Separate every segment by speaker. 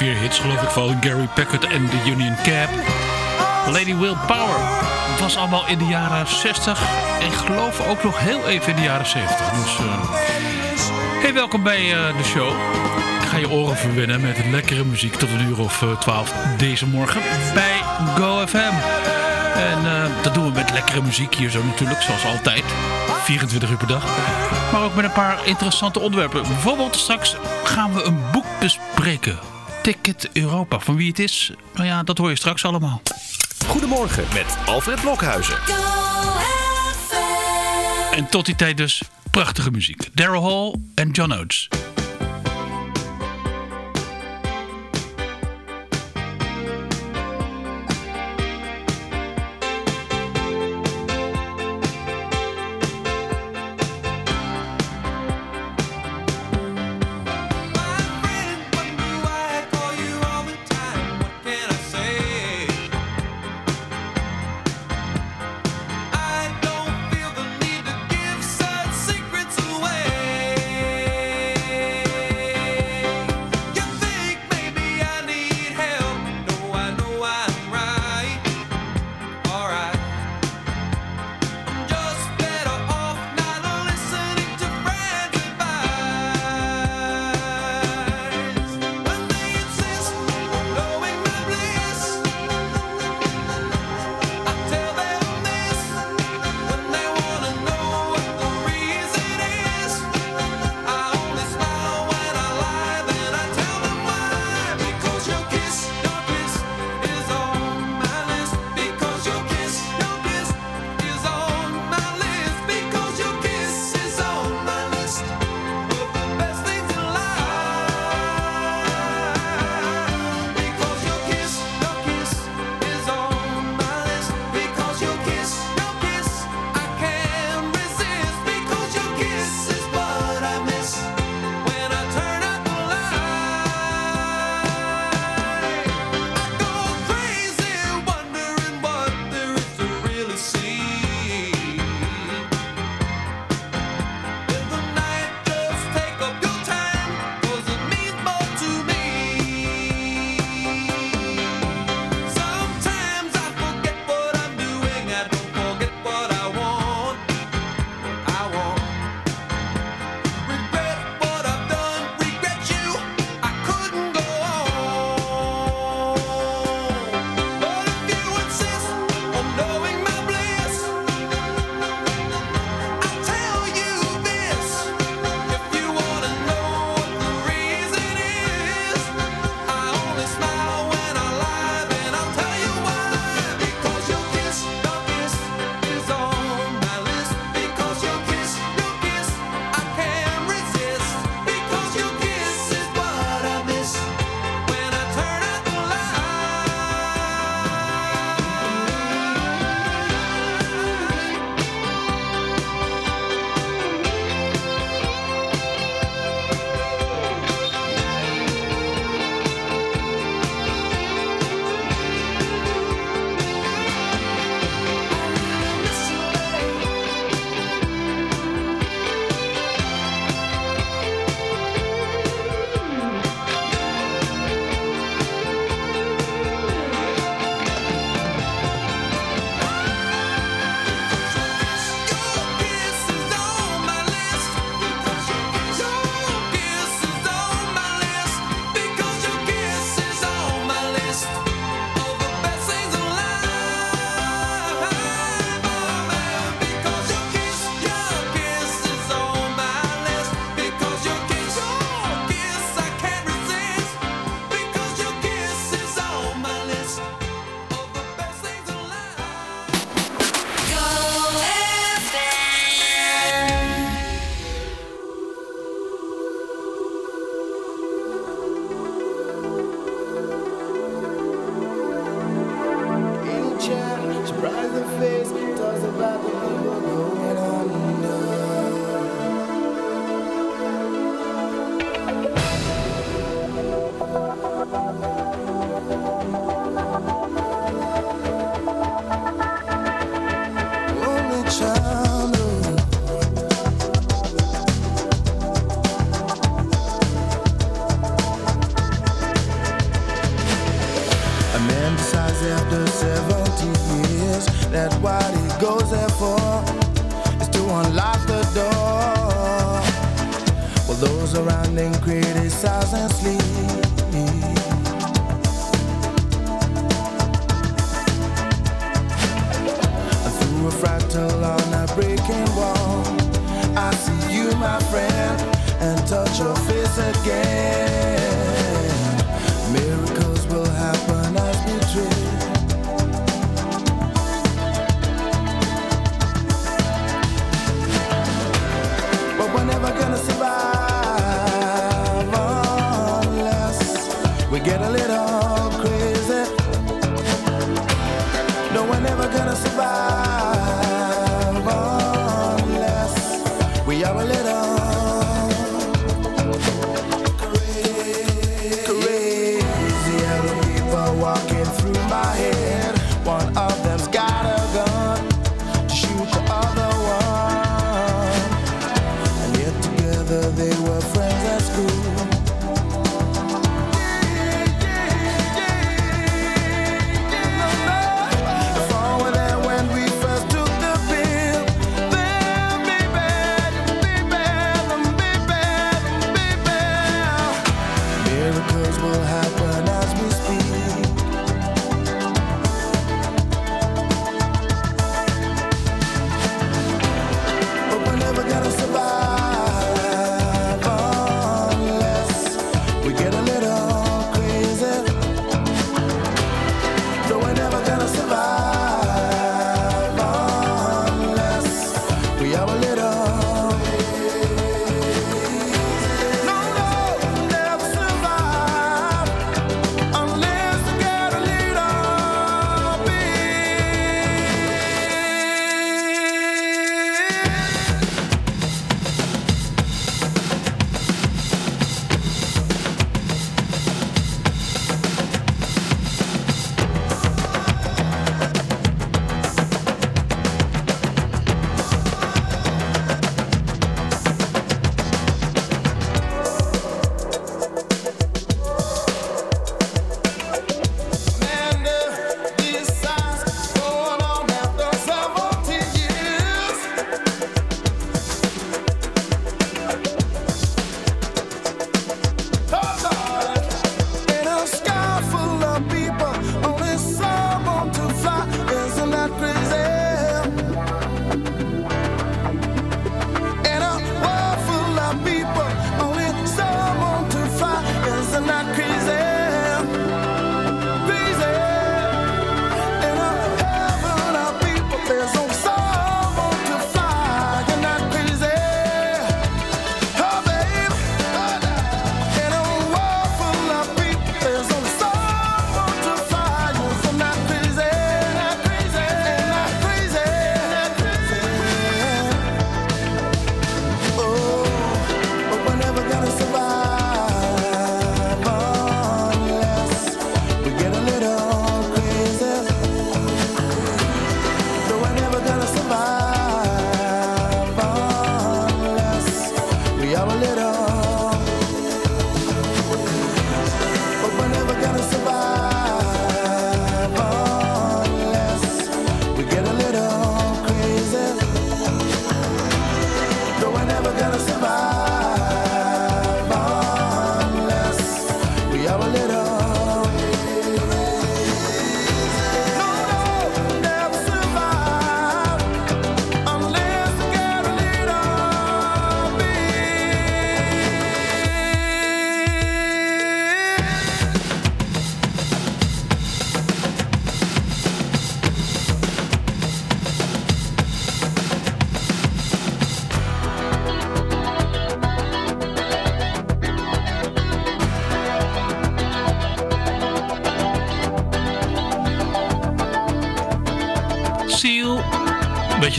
Speaker 1: vier hits geloof ik van Gary Packard en de Union Cap. Lady Will Power. Was allemaal in de jaren 60 en geloof ook nog heel even in de jaren 70. Dus, eh, hey, welkom bij eh, de show. Ik ga je oren verwennen met lekkere muziek tot een uur of eh, 12 deze morgen bij GoFM. En eh, dat doen we met lekkere muziek hier zo natuurlijk, zoals altijd. 24 uur per dag. Maar ook met een paar interessante onderwerpen. Bijvoorbeeld straks gaan we een boek bespreken. Ticket Europa. Van wie het is, nou ja, dat hoor je straks allemaal.
Speaker 2: Goedemorgen met Alfred Blokhuizen.
Speaker 1: En tot die tijd dus prachtige muziek. Daryl Hall en John Oates.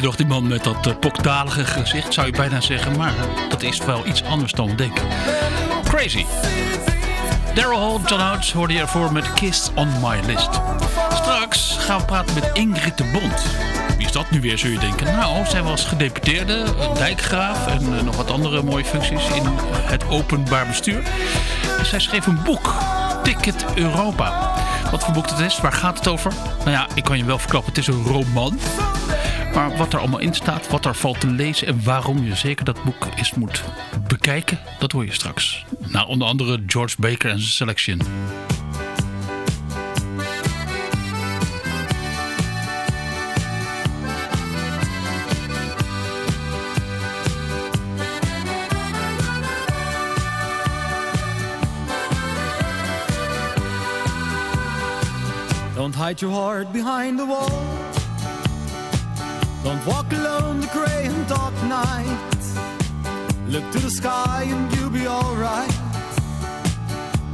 Speaker 1: Je die man met dat eh, pokdalige gezicht, zou je bijna zeggen. Maar dat is wel iets anders dan we denken. Crazy. Daryl Hall, John Oates hoorde je ervoor met Kissed on My List. Straks gaan we praten met Ingrid de Bond. Wie is dat nu weer, zul je denken. Nou, zij was gedeputeerde, dijkgraaf en eh, nog wat andere mooie functies in het openbaar bestuur. En zij schreef een boek, Ticket Europa. Wat voor boek het is, waar gaat het over? Nou ja, ik kan je wel verklappen, het is een roman. Maar wat er allemaal in staat, wat er valt te lezen en waarom je zeker dat boek eens moet bekijken, dat hoor je straks. Nou, onder andere George Baker en zijn Selection.
Speaker 3: Don't hide your heart behind the wall. Don't walk alone the gray and dark night. Look to the sky and you'll be alright.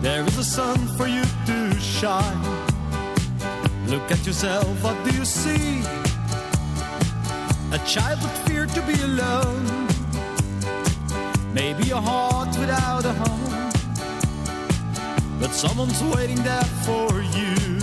Speaker 3: There is a sun for you to shine. Look at yourself, what do you see? A child that feared to be alone. Maybe a heart without a home. But someone's waiting there for you.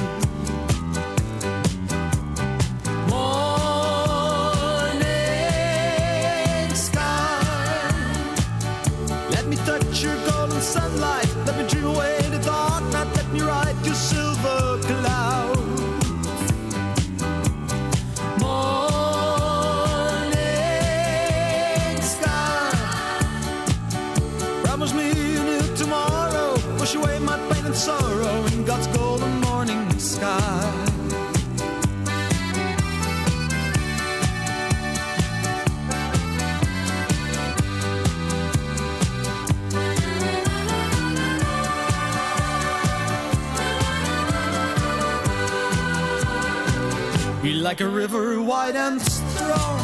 Speaker 3: Wide and strong.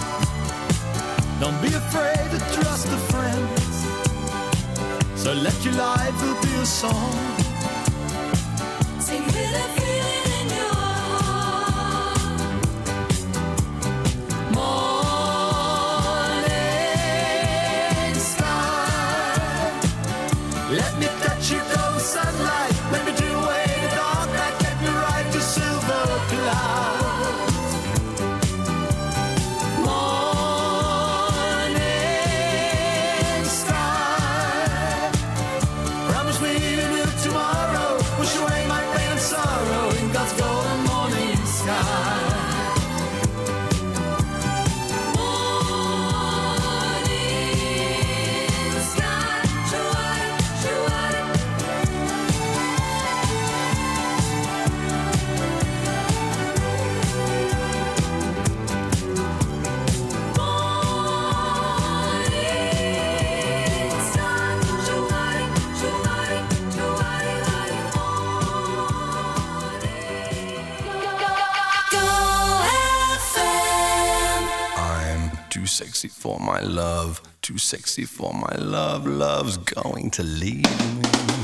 Speaker 3: Don't be afraid to trust a friend. So let your life be a song. Sexy for my love, too sexy for my love. Love's going to leave me.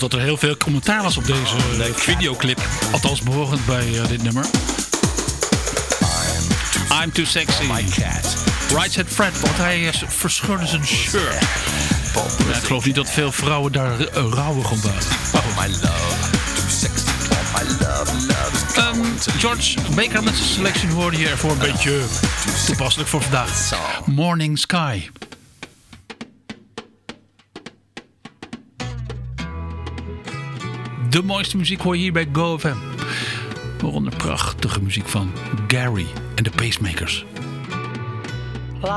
Speaker 1: Dat er heel veel commentaar was op deze eh, videoclip. Althans behorend bij eh, dit nummer. I'm too sexy.
Speaker 4: my cat.
Speaker 1: Right Said Fred, want hij eh, verscheurde zijn shirt. Ja, ik geloof niet dat veel vrouwen daar uh, rouwig om waren. Maar goed.
Speaker 4: My love, too sexy for my love. Love is going to
Speaker 1: George Baker met zijn selectie hoorde je ervoor een beetje toepasselijk voor vandaag. Morning Sky. De mooiste muziek hoor je hier bij GoFM. Waaronder prachtige muziek van Gary en de Pacemakers.
Speaker 5: Life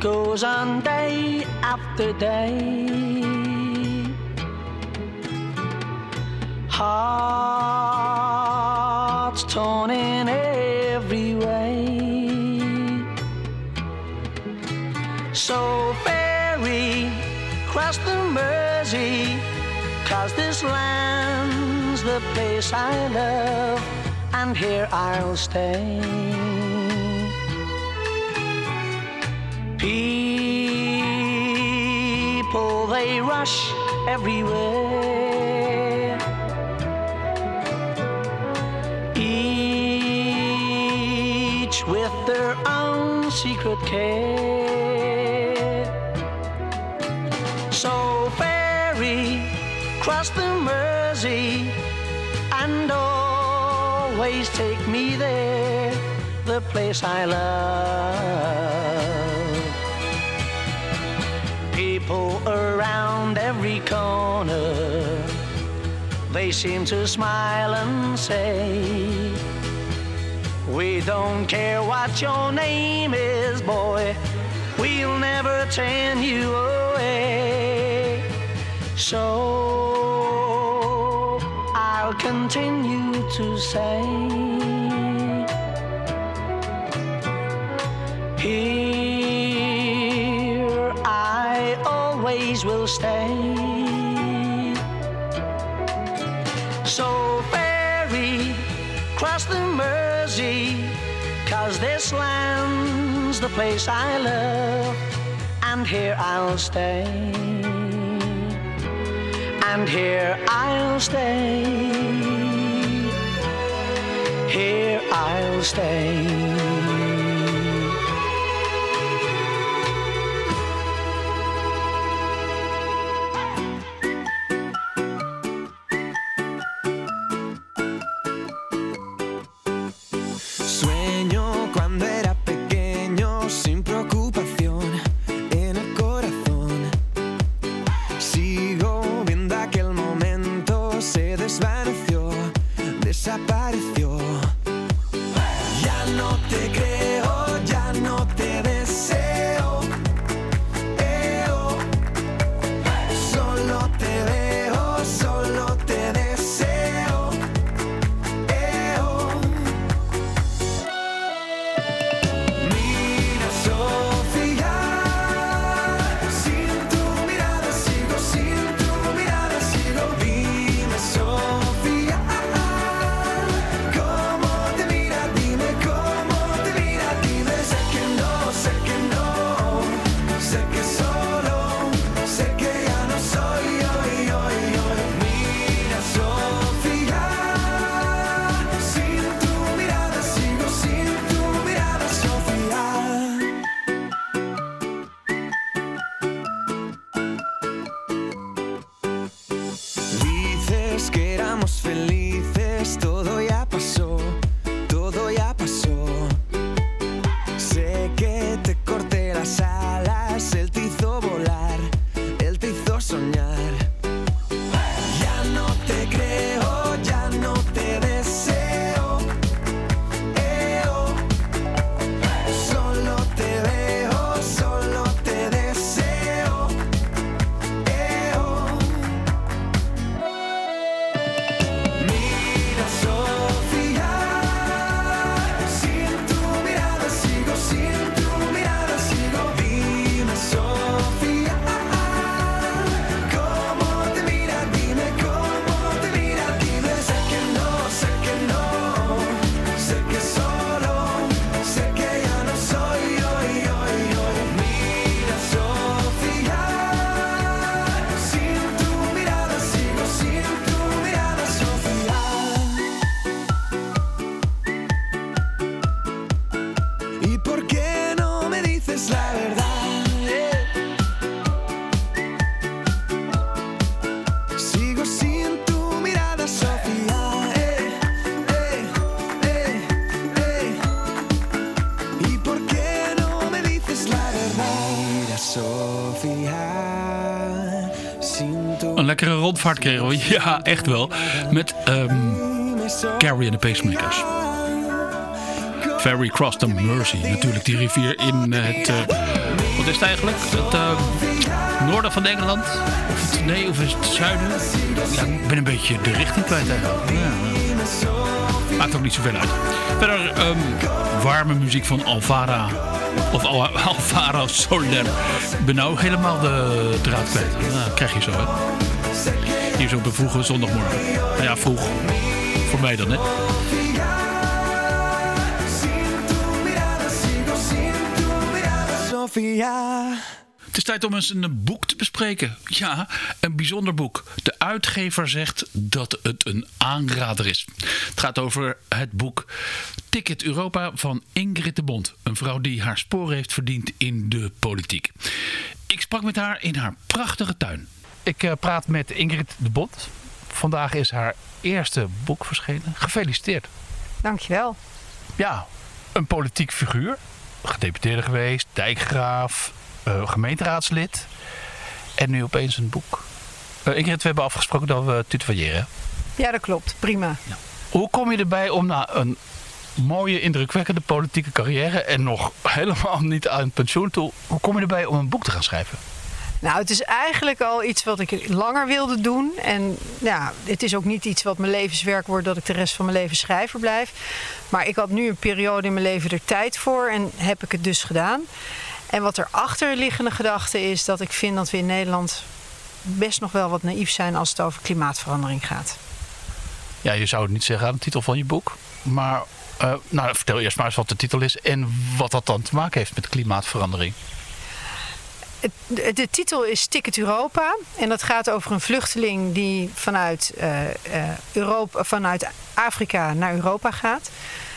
Speaker 5: goes on day after day. Hearts torn in every. So ferry cross the Mersey, cause this land's the place I love, and here I'll stay. People, they rush everywhere. Each with their own secret care. Cross the Mersey, and always take me there, the place I love. People around every corner, they seem to smile and say, We don't care what your name is, boy, we'll never turn you away. So I'll continue to say, Here I always will stay. So ferry, cross the Mersey, cause this land's the place I love, and here I'll stay. And here I'll stay. Here I'll stay.
Speaker 1: Een lekkere rondvaart kregen. Ja, echt wel. Met ehm Carrie en de Pacemakers. Ferry Cross the Mersey. Natuurlijk die rivier in het... eh, wat is het eigenlijk? Het eh, noorden van Engeland? Of het, nee, of is het zuiden? Ik ben een beetje de richting kwijt eigenlijk. Maakt ook niet zoveel uit. Verder ehm, warme muziek van Alvara. Of Al Alvaro Soler. Ik ben nou helemaal de draad kwijt. Nou, krijg je zo, hè. Hier zo op een vroege zondagmorgen. Nou ja, vroeg. Voor mij dan, hè. Het is tijd om eens een boek te bespreken. Ja, een bijzonder boek. De uitgever zegt dat het een aanrader is. Het gaat over het boek Ticket Europa van Ingrid de Bond. Een vrouw die haar sporen heeft verdiend in de politiek. Ik sprak met haar in haar prachtige tuin. Ik eh, praat met Ingrid de Bond. Vandaag is haar eerste boek verschenen. Gefeliciteerd.
Speaker 6: Dankjewel.
Speaker 1: Ja, een politiek figuur. Gedeputeerde geweest, dijkgraaf, eh, gemeenteraadslid. En nu opeens een boek. Eh, Ingrid, we hebben afgesproken dat we tutoyeren.
Speaker 6: Ja, dat klopt. Prima.
Speaker 1: Hoe kom je erbij om na een mooie, indrukwekkende politieke carrière... en nog helemaal niet aan pensioen toe... hoe kom je erbij om een boek te gaan schrijven?
Speaker 6: Nou, het is eigenlijk al iets wat ik langer wilde doen. En ja, het is ook niet iets wat mijn levenswerk wordt dat ik de rest van mijn leven schrijver blijf. Maar ik had nu een periode in mijn leven er tijd voor en heb ik het dus gedaan. En wat er achterliggende gedachte is dat ik vind dat we in Nederland best nog wel wat naïef zijn als het over klimaatverandering gaat.
Speaker 1: Ja, je zou het niet zeggen aan de titel van je boek. Maar eh, nou, vertel eerst maar eens wat de titel is... en wat dat dan te maken heeft met klimaatverandering.
Speaker 6: De, titel is Ticket Europa. En dat gaat over een vluchteling die vanuit, eh, eh, Europa, vanuit Afrika naar Europa gaat.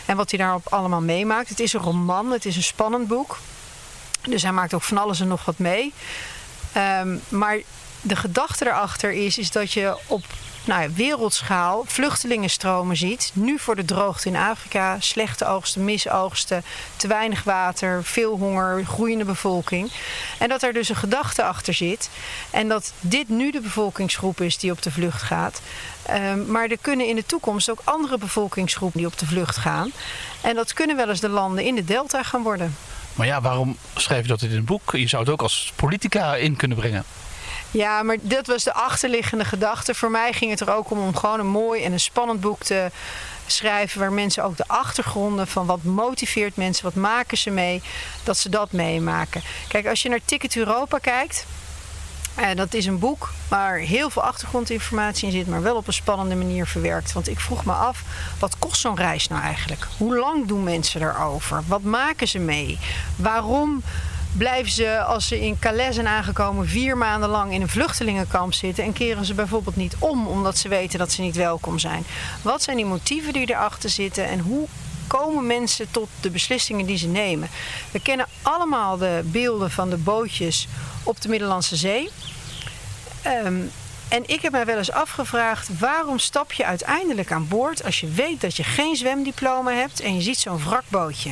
Speaker 6: En wat hij daarop allemaal meemaakt. Het is een roman, het is een spannend boek. Dus hij maakt ook van alles en nog wat mee. Ehm, maar de gedachte erachter is, is dat je op nou ja, wereldschaal vluchtelingenstromen ziet. Nu voor de droogte in Afrika, slechte oogsten, misoogsten, te weinig water, veel honger, groeiende bevolking. En dat er dus een gedachte achter zit. En dat dit nu de bevolkingsgroep is die op de vlucht gaat. Ehm, maar er kunnen in de toekomst ook andere bevolkingsgroepen die op de vlucht gaan. En dat kunnen wel eens de landen in de delta gaan worden.
Speaker 1: Maar ja, waarom schrijf je dat in een boek? Je zou het ook als politica in kunnen brengen.
Speaker 6: Ja, maar dat was de achterliggende gedachte. Voor mij ging het er ook om om gewoon een mooi en een spannend boek te schrijven. Waar mensen ook de achtergronden van wat motiveert mensen, wat maken ze mee, dat ze dat meemaken. Kijk, als je naar Ticket Europa kijkt. eh, dat is een boek waar heel veel achtergrondinformatie in zit, maar wel op een spannende manier verwerkt. Want ik vroeg me af, wat kost zo'n reis nou eigenlijk? Hoe lang doen mensen erover? Wat maken ze mee? Waarom blijven ze, als ze in Calais zijn aangekomen, vier maanden lang in een vluchtelingenkamp zitten en keren ze bijvoorbeeld niet om omdat ze weten dat ze niet welkom zijn? Wat zijn die motieven die erachter zitten en hoe komen mensen tot de beslissingen die ze nemen? We kennen allemaal de beelden van de bootjes op de Middellandse Zee. Ehm, en ik heb mij wel eens afgevraagd, waarom stap je uiteindelijk aan boord als je weet dat je geen zwemdiploma hebt en je ziet zo'n wrakbootje?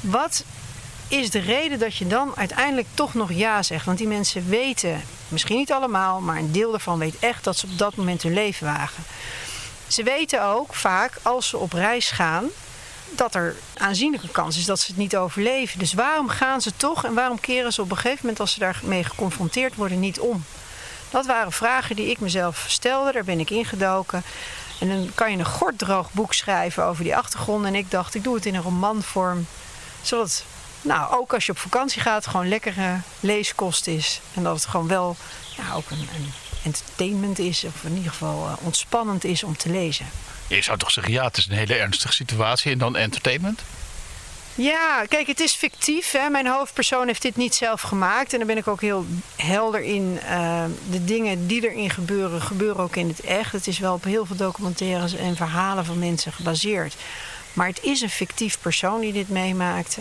Speaker 6: Wat is de reden dat je dan uiteindelijk toch nog ja zegt? Want die mensen weten, misschien niet allemaal, maar een deel daarvan weet echt dat ze op dat moment hun leven wagen. Ze weten ook vaak als ze op reis gaan dat er aanzienlijke kans is dat ze het niet overleven. Dus waarom gaan ze toch en waarom keren ze op een gegeven moment als ze daarmee geconfronteerd worden niet om? Dat waren vragen die ik mezelf stelde, daar ben ik ingedoken. En dan kan je een gorddroog boek schrijven over die achtergronden. En ik dacht, ik doe het in een romanvorm. Zodat, nou, ook als je op vakantie gaat, gewoon lekkere leeskost is. En dat het gewoon wel ja, ook een, een entertainment is. Of in ieder geval eh, ontspannend is om te lezen.
Speaker 1: Je zou toch zeggen, ja, het is een hele ernstige situatie en dan entertainment?
Speaker 6: Ja, kijk, het is fictief. Hè? Mijn hoofdpersoon heeft dit niet zelf gemaakt. En daar ben ik ook heel helder in. Eh, de dingen die erin gebeuren, gebeuren ook in het echt. Het is wel op heel veel documentaires en verhalen van mensen gebaseerd. Maar het is een fictief persoon die dit meemaakte.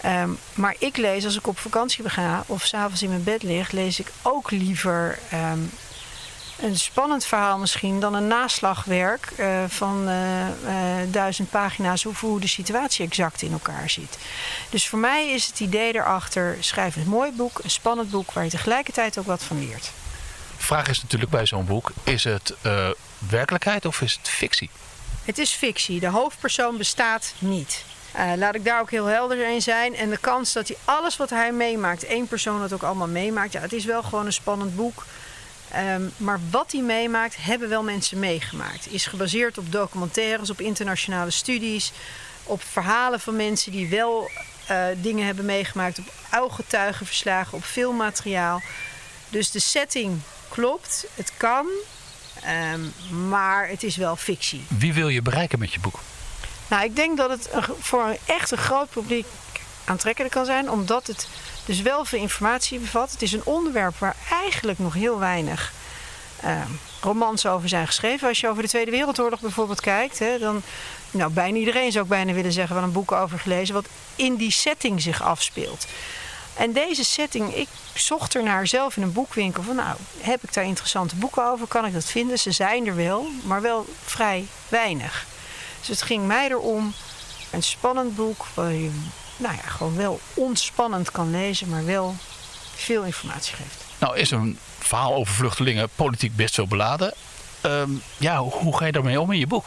Speaker 6: Ehm, maar ik lees als ik op vakantie ga of s'avonds in mijn bed lig, lees ik ook liever ehm, een spannend verhaal misschien dan een naslagwerk eh, van eh, eh, duizend pagina's over hoe de situatie exact in elkaar zit. Dus voor mij is het idee erachter, schrijf een mooi boek, een spannend boek waar je tegelijkertijd ook wat van leert.
Speaker 1: vraag is natuurlijk bij zo'n boek: is het werkelijkheid of is het fictie?
Speaker 6: Het is fictie. De hoofdpersoon bestaat niet. Eh, laat ik daar ook heel helder in zijn. En de kans dat hij alles wat hij meemaakt, één persoon dat ook allemaal meemaakt, ja, het is wel gewoon een spannend boek. Ehm, maar wat hij meemaakt, hebben wel mensen meegemaakt. Is gebaseerd op documentaires, op internationale studies, op verhalen van mensen die wel eh, dingen hebben meegemaakt, op ooggetuigenverslagen, op filmmateriaal. Dus de setting klopt, het kan, ehm, maar het is wel fictie.
Speaker 1: Wie wil je bereiken met je boek?
Speaker 6: Nou, ik denk dat het voor een echt een groot publiek aantrekkelijk kan zijn, omdat het dus wel veel informatie bevat. Het is een onderwerp waar eigenlijk nog heel weinig eh, romans over zijn geschreven. Als je over de Tweede Wereldoorlog bijvoorbeeld kijkt, hè, dan, nou, bijna iedereen zou ik bijna willen zeggen, wel een boek over gelezen, wat in die setting zich afspeelt. En deze setting, ik zocht er naar zelf in een boekwinkel van, nou, heb ik daar interessante boeken over? Kan ik dat vinden? Ze zijn er wel, maar wel vrij weinig. Dus het ging mij erom een spannend boek waar je nou ja, gewoon wel ontspannend kan lezen, maar wel veel informatie geeft.
Speaker 1: Nou, is een verhaal over vluchtelingen politiek best wel beladen. Ehm, ja, hoe, hoe ga je daarmee om in je boek?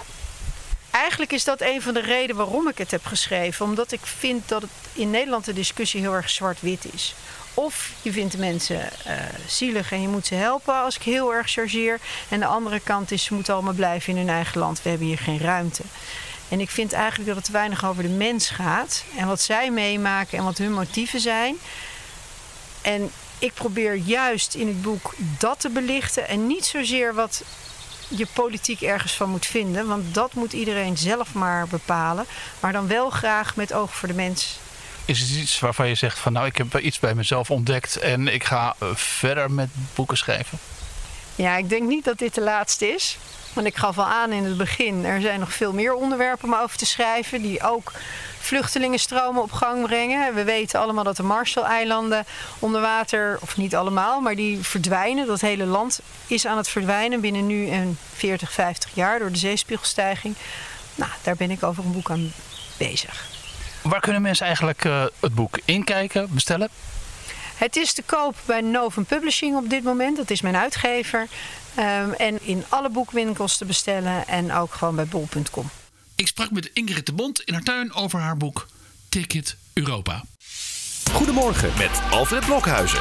Speaker 6: Eigenlijk is dat een van de redenen waarom ik het heb geschreven. Omdat ik vind dat het in Nederland de discussie heel erg zwart-wit is. Of je vindt de mensen eh, zielig en je moet ze helpen als ik heel erg chargeer. En de andere kant is ze moeten allemaal blijven in hun eigen land. We hebben hier geen ruimte. En ik vind eigenlijk dat het te weinig over de mens gaat. En wat zij meemaken en wat hun motieven zijn. En ik probeer juist in het boek dat te belichten. En niet zozeer wat je politiek ergens van moet vinden. Want dat moet iedereen zelf maar bepalen. Maar dan wel graag met oog voor de mens.
Speaker 1: Is het iets waarvan je zegt van nou, ik heb iets bij mezelf ontdekt en ik ga eh, verder met boeken schrijven?
Speaker 6: Ja, ik denk niet dat dit de laatste is. Want ik gaf al aan in het begin, er zijn nog veel meer onderwerpen om over te schrijven. Die ook vluchtelingenstromen op gang brengen. We weten allemaal dat de Marshall-eilanden onder water, of niet allemaal, maar die verdwijnen. Dat hele land is aan het verdwijnen binnen nu en 40, 50 jaar door de zeespiegelstijging. Nou, daar ben ik over een boek aan bezig.
Speaker 1: Waar kunnen mensen eigenlijk eh, het boek inkijken, bestellen?
Speaker 6: Het is te koop bij Novum Publishing op dit moment. Dat is mijn uitgever. Ehm, en in alle boekwinkels te bestellen en ook gewoon bij bol.com.
Speaker 1: Ik sprak met Ingrid de Bond in haar tuin over haar boek Ticket Europa.
Speaker 2: Goedemorgen met Alfred Blokhuizen.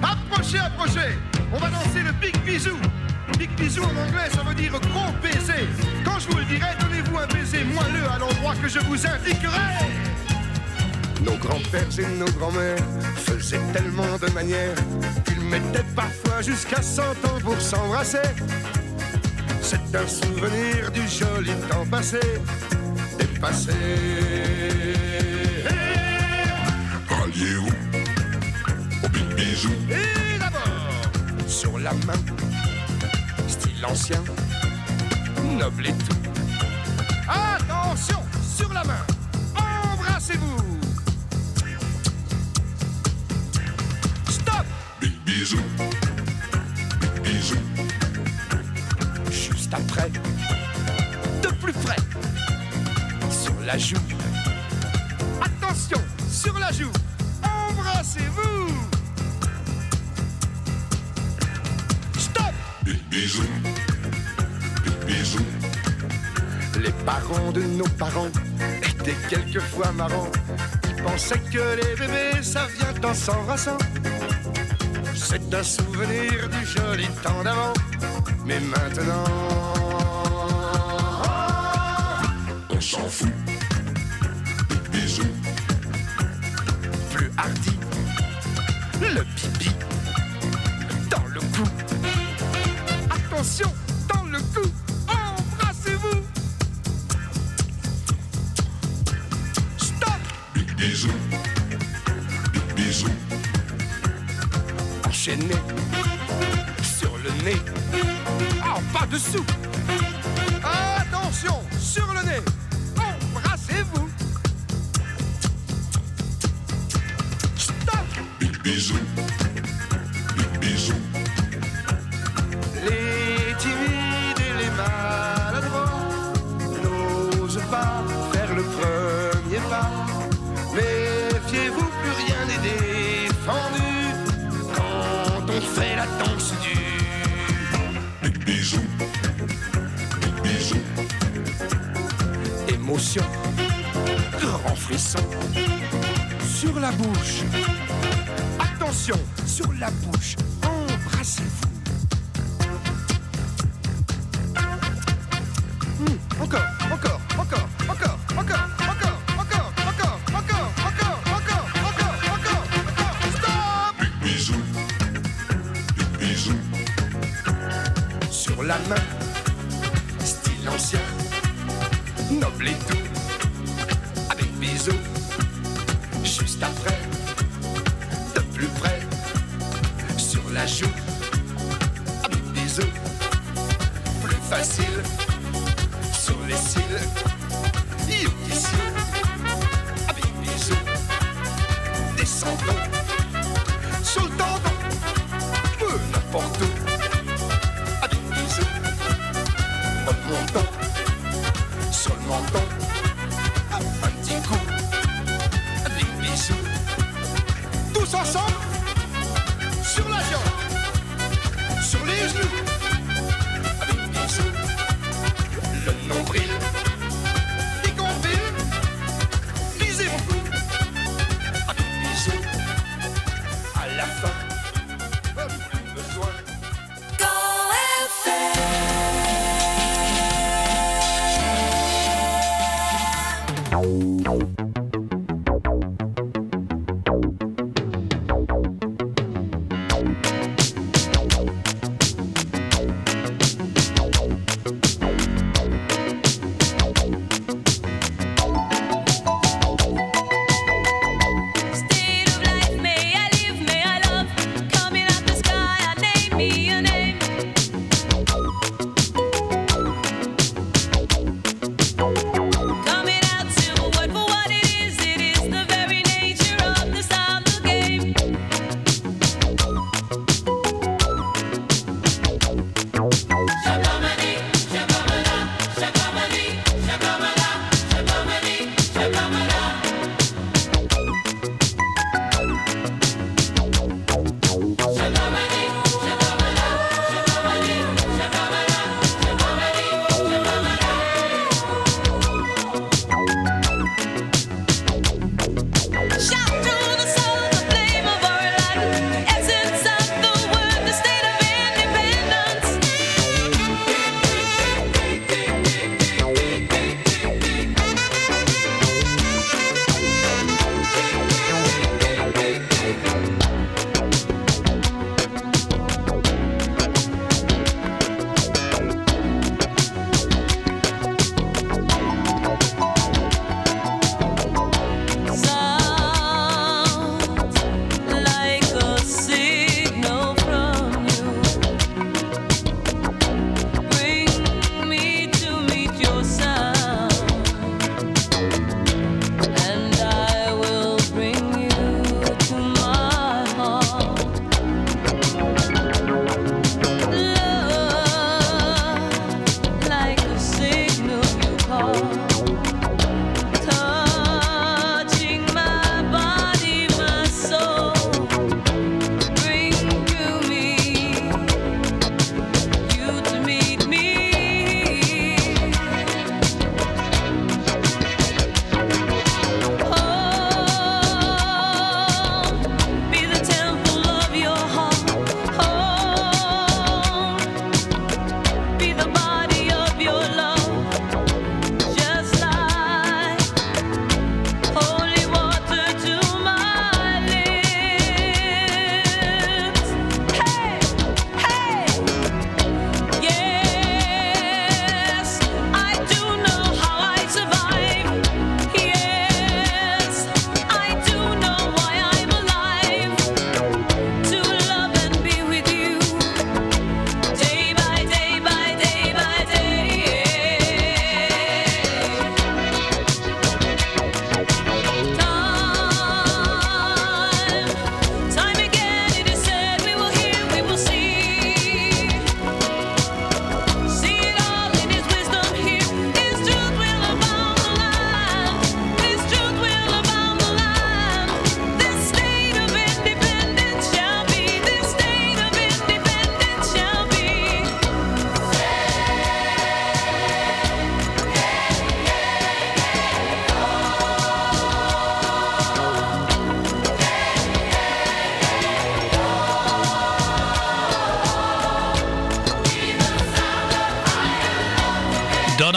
Speaker 7: Approchez, approchez On va danser le big bisou Big bisou en anglais, ça veut dire gros baiser Quand je vous le dirai, donnez-vous un baiser moelleux à l'endroit que je vous indiquerai Nos grands-pères et nos grands-mères faisaient tellement de manières qu'ils mettaient parfois jusqu'à 100 ans pour s'embrasser. C'est un souvenir du joli temps passé, dépassé.
Speaker 8: Alliez-vous au big bisou?
Speaker 7: Et d'abord, sur la main, style ancien, noble et tout. Attention, sur la main, embrassez-vous. Stop,
Speaker 8: Big bisou Big bisou
Speaker 7: juste après, de plus près, sur la joue. Attention, sur la joue, embrassez-vous. Stop.
Speaker 8: Big bisou Big bisou
Speaker 7: Les parents de nos parents étaient quelquefois marrants. Ils pensaient que les bébés, ça vient en s'embrassant. C'est un souvenir du joli temps d'avant. Mais maintenant,
Speaker 8: On s'en fout Big bisou Big bisou
Speaker 7: enchaîné sur le nez. Ah, pas dessous. Attention, sur le nez. Sur la bouche. Attention, sur la bouche,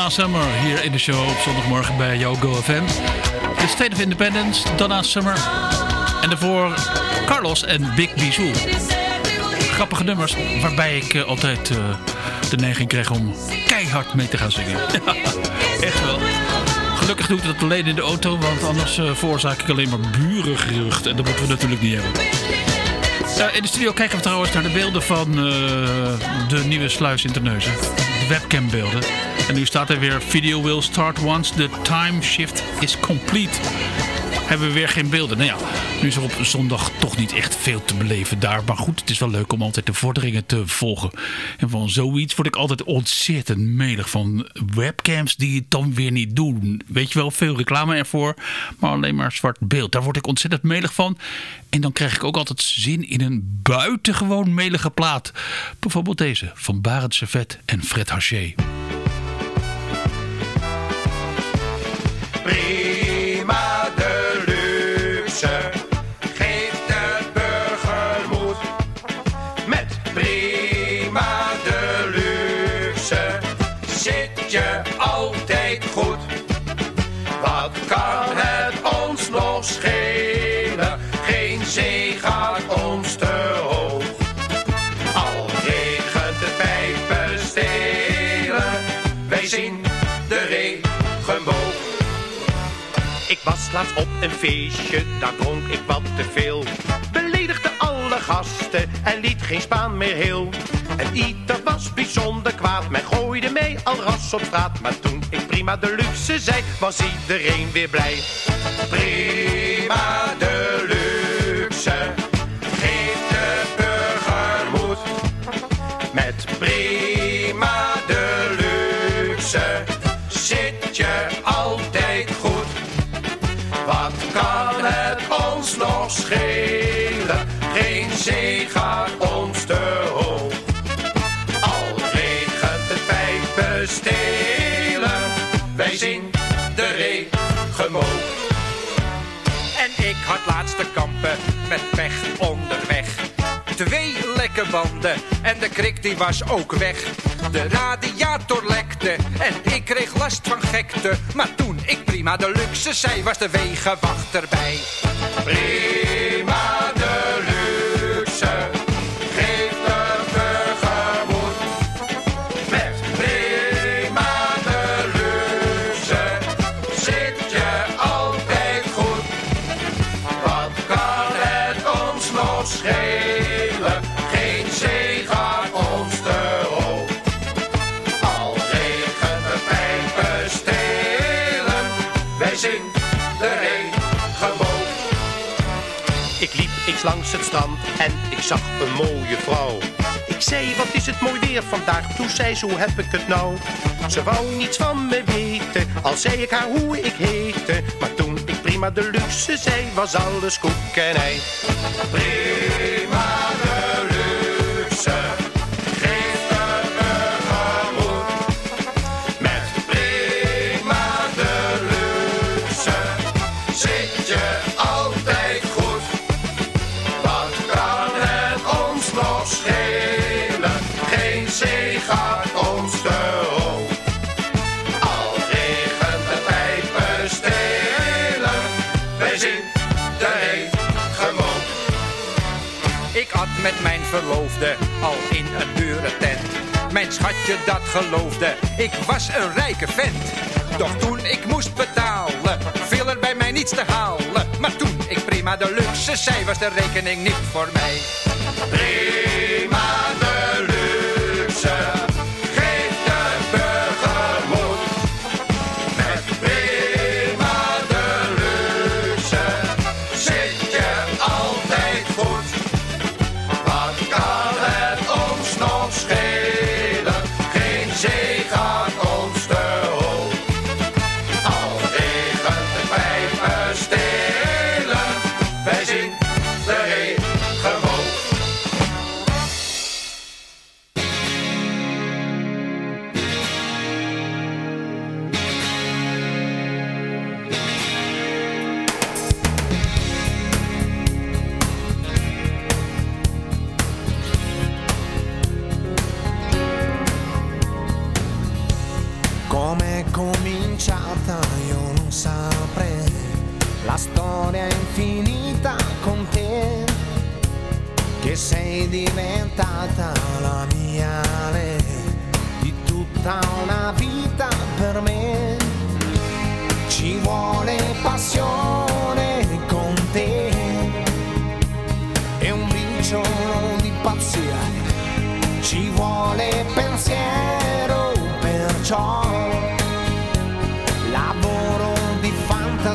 Speaker 1: Summer hier in de show op zondagmorgen bij Yo Go FM. The State of Independence, Donna Summer. En daarvoor Carlos en Big Bijou. Grappige nummers waarbij ik eh, altijd eh, de neiging kreeg om keihard mee te gaan zingen. Echt wel. Gelukkig doe ik dat alleen in de auto, want anders eh, veroorzaak ik alleen maar burengerucht. En dat moeten we natuurlijk niet hebben. In de studio kijken we trouwens naar de beelden van de nieuwe sluis in Terneuzen. De webcambeelden. En nu staat er weer: Video will start once the time shift is complete. Hebben we weer geen beelden. Nou ja, nu is er op zondag toch niet echt veel te beleven daar. Maar goed, het is wel leuk om altijd de vorderingen te volgen. En van zoiets word ik altijd ontzettend melig van webcams die het dan weer niet doen. Weet je wel, veel reclame ervoor, maar alleen maar zwart beeld. Daar word ik ontzettend melig van. En dan krijg ik ook altijd zin in een buitengewoon melige plaat. Bijvoorbeeld deze van Barend Servet en Fred Haché.
Speaker 4: Prima was laatst op een feestje, daar dronk ik wat te veel. Beledigde alle gasten en liet geen spaan meer heel. En ieder was bijzonder kwaad, men gooide mij al ras op straat. Maar toen ik prima de luxe zei, was iedereen weer blij. Prima de luxe,
Speaker 9: En de krik die was ook weg. De radiator lekte en ik kreeg last van gekte. Maar toen ik prima de luxe zei, was de wegenwacht erbij.
Speaker 4: Prima de luxe, ik zag een mooie vrouw. Ik zei, wat is het mooi weer vandaag? Toen zei ze, hoe heb ik het nou? Ze wou niets van me weten, al zei ik haar hoe ik heette. Maar toen ik prima de luxe zei, was alles koek en ei. Prima al
Speaker 9: in een burentent. Mijn schatje dat geloofde, ik was een rijke vent. Doch toen ik moest betalen, viel er bij mij niets te halen. Maar toen ik prima de luxe zei, was de rekening niet voor mij.
Speaker 4: Prima de luxe,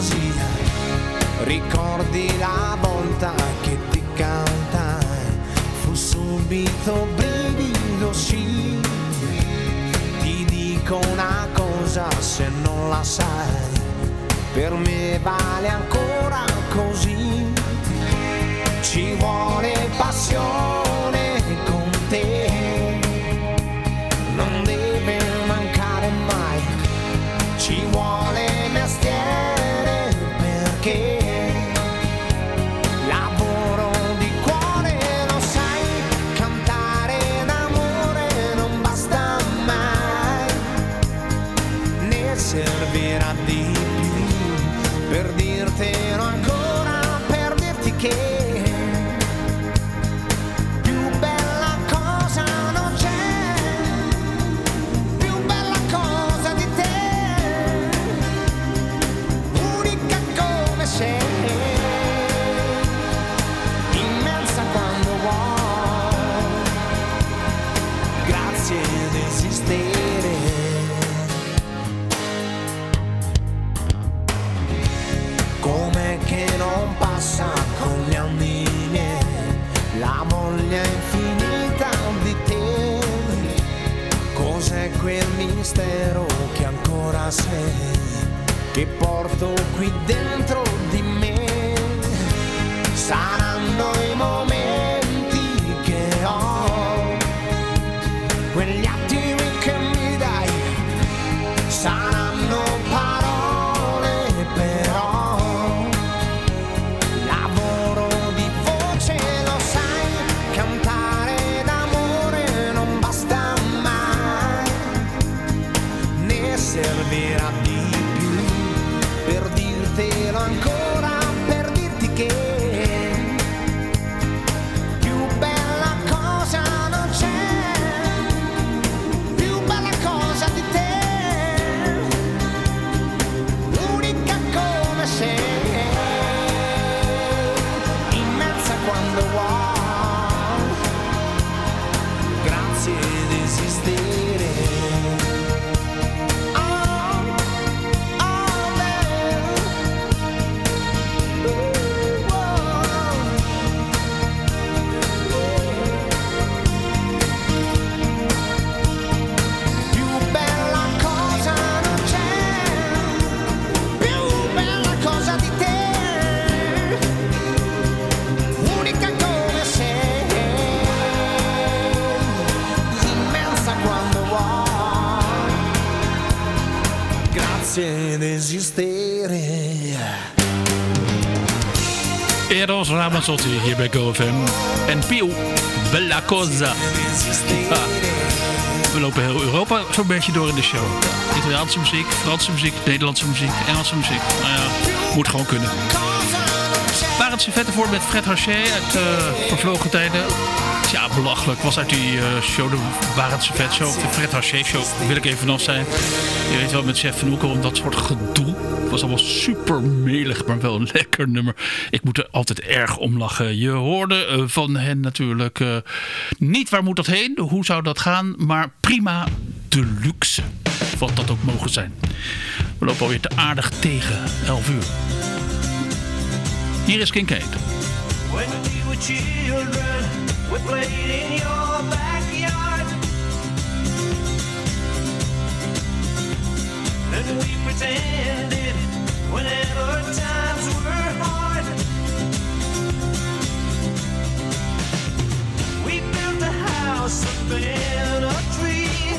Speaker 10: fantasia. Ricordi la volta che ti cantai, fu subito brivido, sì. Ti dico una cosa se non la sai, per me vale ancora così. Ci vuole passione mistero che ancora sei, che porto qui dentro di me? Saranno
Speaker 1: Ramazzotti hier bij GoFM. En Piu, Bella Cosa. We lopen heel Europa zo'n beetje door in de show. Italiaanse muziek, Franse muziek, Nederlandse muziek, Engelse muziek. Nou ja, moet gewoon kunnen. Barend Servette voor met Fred Haché uit eh, vervlogen tijden. Ja, belachelijk. Was uit die eh, show, de Barend Servette show, de Fred Haché show. Wil ik even vanaf zijn. Je weet wel, met Chef van Oekel, om dat soort gedoe. Was allemaal super melig, maar wel een lekker nummer. Ik moet er altijd erg om lachen. Je hoorde eh, van hen natuurlijk eh, niet waar moet dat heen, hoe zou dat gaan, maar prima deluxe. Wat dat ook mogen zijn. We lopen alweer te aardig tegen 11 uur. Hier is Kincaid.
Speaker 5: When we we played in your backyard. And we pretended whenever times were hard. We built a house up in a tree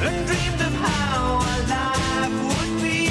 Speaker 5: and dreamed of how our life would be.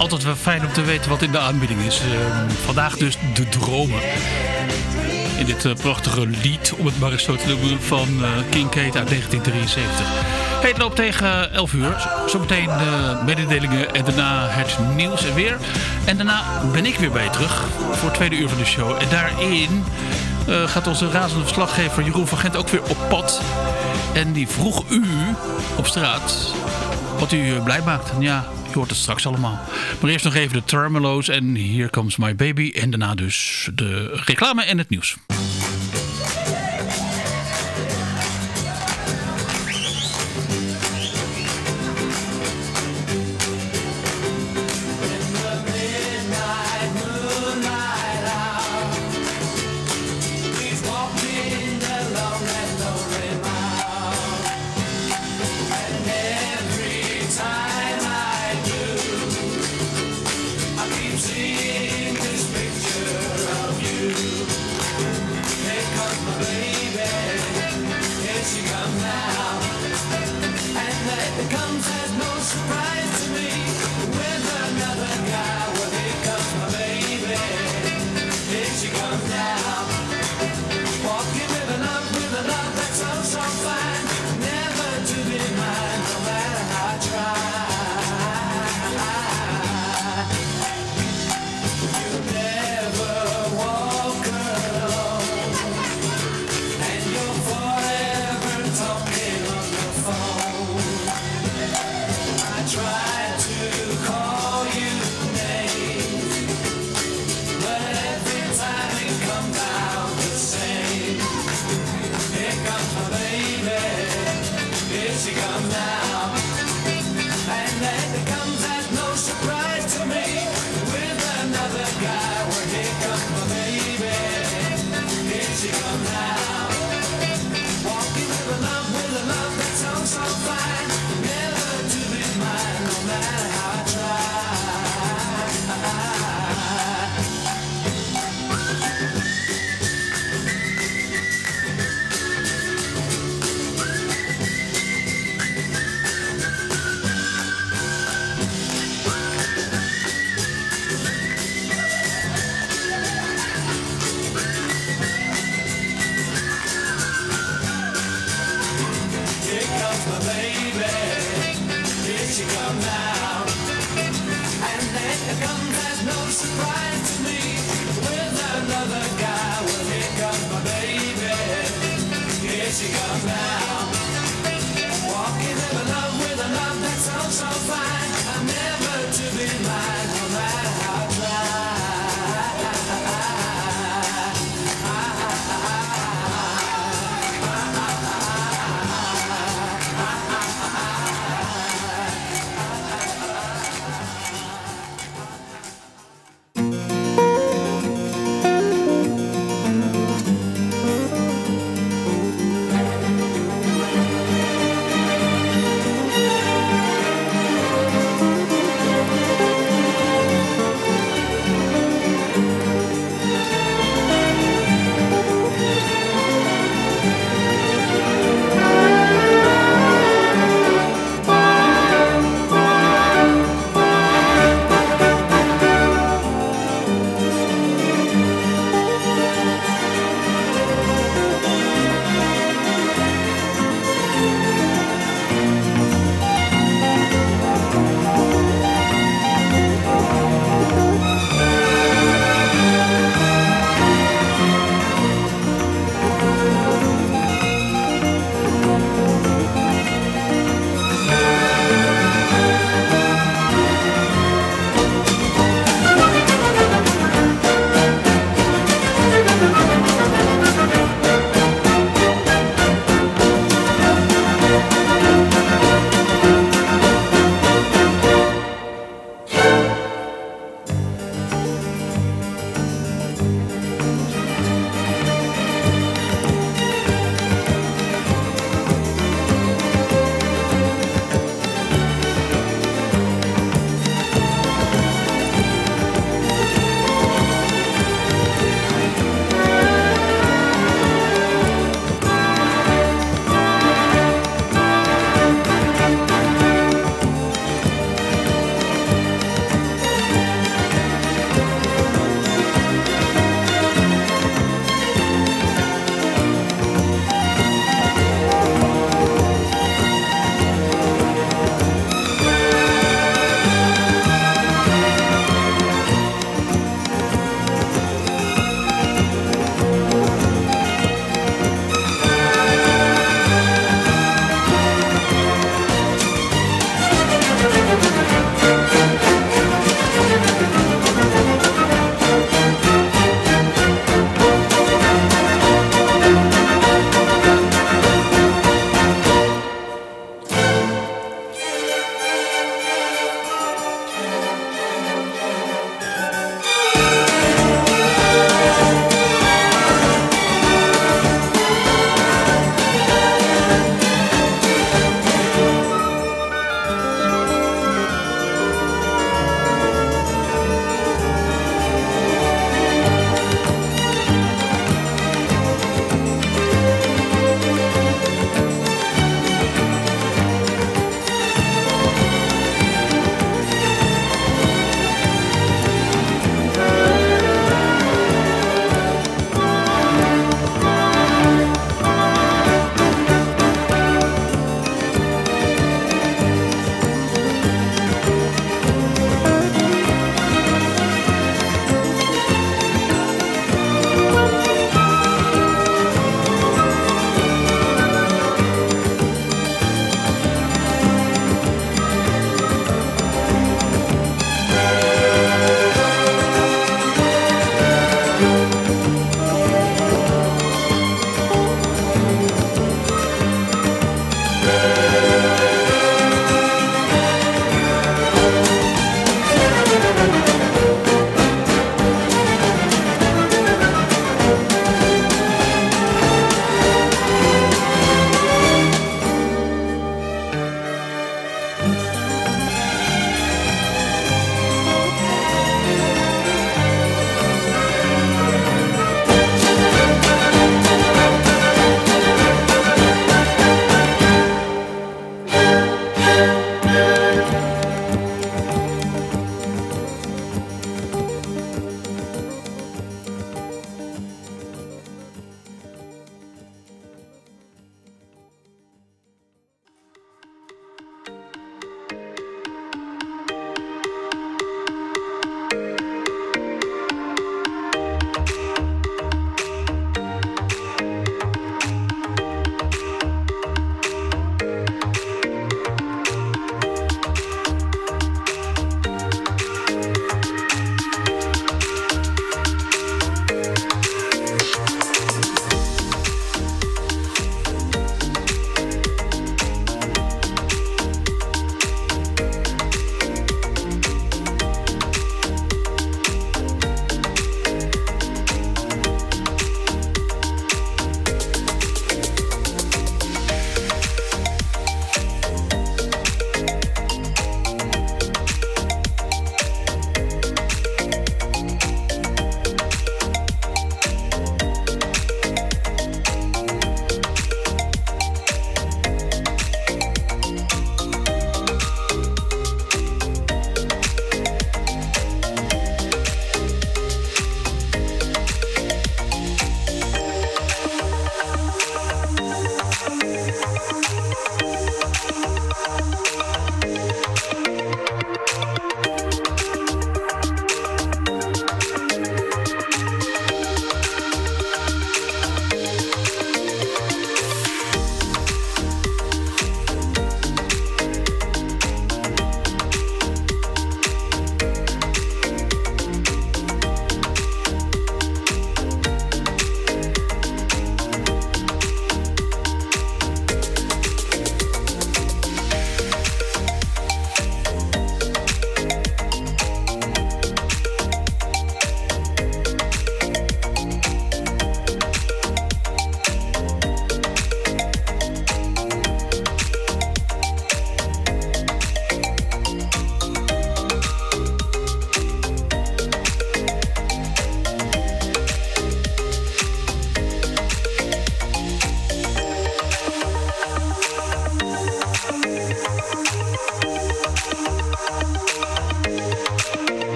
Speaker 3: Altijd wel fijn om te weten wat in de aanbieding is. Ehm, vandaag dus de dromen. In dit eh, prachtige lied, om het maar eens zo te noemen, van eh, King Kate uit 1973. Hey, het loopt tegen 11 uur. Zometeen de mededelingen en daarna het nieuws en weer. En daarna ben ik weer bij je terug voor het tweede uur van de show. En daarin eh, gaat onze razende verslaggever Jeroen van Gent ook weer op pad. En die vroeg u op straat wat u eh, blij maakt. Ja, je hoort het straks allemaal. Maar eerst nog even de Tremolo's en Here Comes My Baby. En daarna dus de reclame en het nieuws.